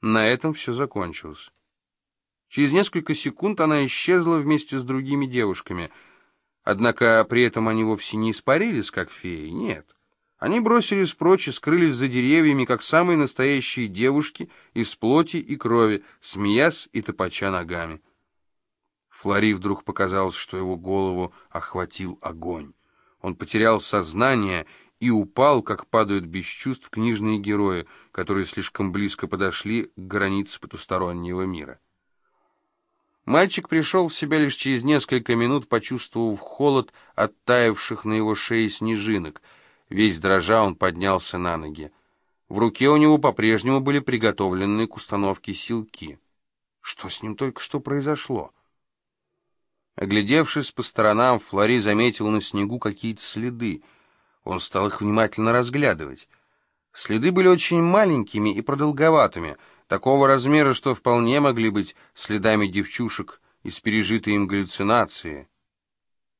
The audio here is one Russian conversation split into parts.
На этом все закончилось. Через несколько секунд она исчезла вместе с другими девушками. Однако при этом они вовсе не испарились, как феи, нет. Они бросились прочь и скрылись за деревьями, как самые настоящие девушки из плоти и крови, смеясь и топача ногами. Флори вдруг показалось, что его голову охватил огонь. Он потерял сознание и упал, как падают без чувств книжные герои, которые слишком близко подошли к границе потустороннего мира. Мальчик пришел в себя лишь через несколько минут, почувствовав холод оттаивших на его шее снежинок. Весь дрожа он поднялся на ноги. В руке у него по-прежнему были приготовленные к установке силки. Что с ним только что произошло? Оглядевшись по сторонам, Флори заметил на снегу какие-то следы — он стал их внимательно разглядывать. Следы были очень маленькими и продолговатыми, такого размера, что вполне могли быть следами девчушек из пережитой им галлюцинации.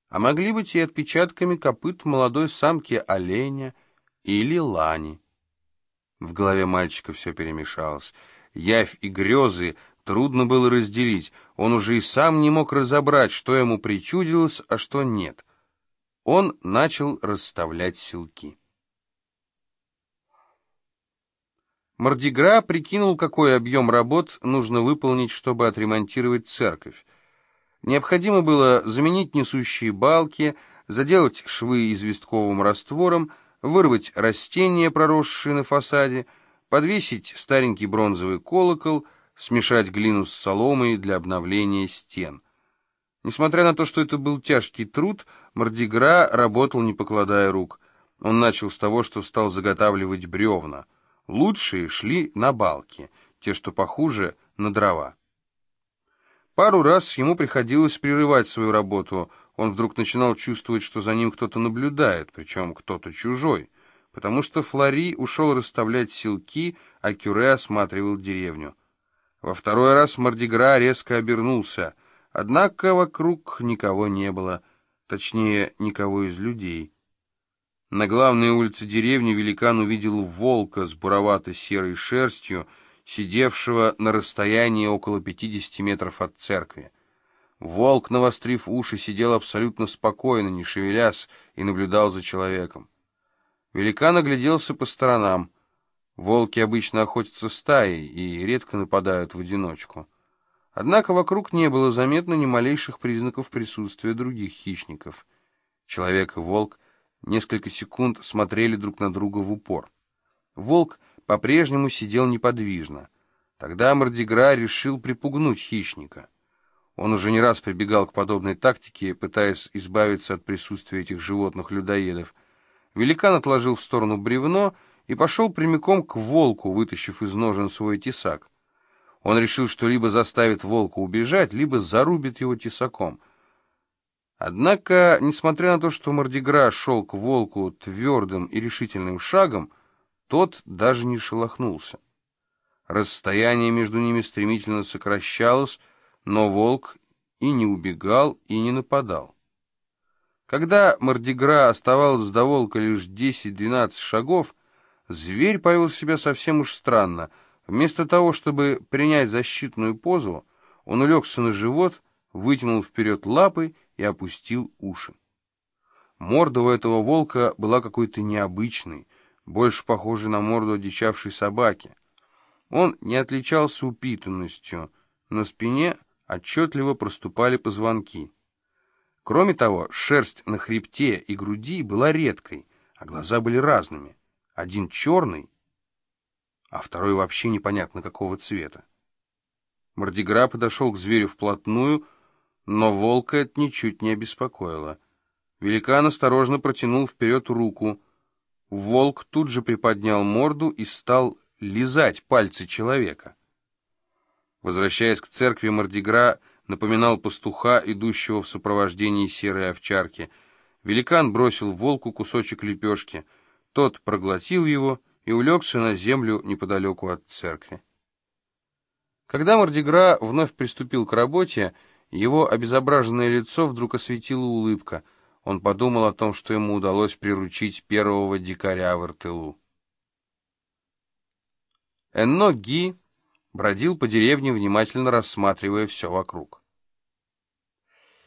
А могли быть и отпечатками копыт молодой самки оленя или лани. В голове мальчика все перемешалось. Явь и грезы трудно было разделить. Он уже и сам не мог разобрать, что ему причудилось, а что нет он начал расставлять силки. Мордигра прикинул, какой объем работ нужно выполнить, чтобы отремонтировать церковь. Необходимо было заменить несущие балки, заделать швы известковым раствором, вырвать растения, проросшие на фасаде, подвесить старенький бронзовый колокол, смешать глину с соломой для обновления стен — Несмотря на то, что это был тяжкий труд, Мордигра работал, не покладая рук. Он начал с того, что стал заготавливать бревна. Лучшие шли на балки, те, что похуже, на дрова. Пару раз ему приходилось прерывать свою работу. Он вдруг начинал чувствовать, что за ним кто-то наблюдает, причем кто-то чужой, потому что Флори ушел расставлять силки, а Кюре осматривал деревню. Во второй раз Мордигра резко обернулся — Однако вокруг никого не было, точнее, никого из людей. На главной улице деревни великан увидел волка с буровато-серой шерстью, сидевшего на расстоянии около 50 метров от церкви. Волк, навострив уши, сидел абсолютно спокойно, не шевелясь, и наблюдал за человеком. Великан огляделся по сторонам. Волки обычно охотятся стаей и редко нападают в одиночку. Однако вокруг не было заметно ни малейших признаков присутствия других хищников. Человек и волк несколько секунд смотрели друг на друга в упор. Волк по-прежнему сидел неподвижно. Тогда Мордигра решил припугнуть хищника. Он уже не раз прибегал к подобной тактике, пытаясь избавиться от присутствия этих животных-людоедов. Великан отложил в сторону бревно и пошел прямиком к волку, вытащив из ножен свой тесак. Он решил, что либо заставит волка убежать, либо зарубит его тесаком. Однако, несмотря на то, что Мордигра шел к волку твердым и решительным шагом, тот даже не шелохнулся. Расстояние между ними стремительно сокращалось, но волк и не убегал, и не нападал. Когда Мордигра оставалось до волка лишь 10-12 шагов, зверь повел себя совсем уж странно — Вместо того, чтобы принять защитную позу, он улегся на живот, вытянул вперед лапы и опустил уши. Морда у этого волка была какой-то необычной, больше похожей на морду одичавшей собаки. Он не отличался упитанностью, на спине отчетливо проступали позвонки. Кроме того, шерсть на хребте и груди была редкой, а глаза были разными. Один черный, а второй вообще непонятно какого цвета. Мордигра подошел к зверю вплотную, но волка это ничуть не обеспокоило. Великан осторожно протянул вперед руку. Волк тут же приподнял морду и стал лизать пальцы человека. Возвращаясь к церкви, Мордигра напоминал пастуха, идущего в сопровождении серой овчарки. Великан бросил волку кусочек лепешки. Тот проглотил его и улегся на землю неподалеку от церкви. Когда Мордигра вновь приступил к работе, его обезображенное лицо вдруг осветила улыбка. Он подумал о том, что ему удалось приручить первого дикаря в Иртылу. Энно Ги бродил по деревне, внимательно рассматривая все вокруг.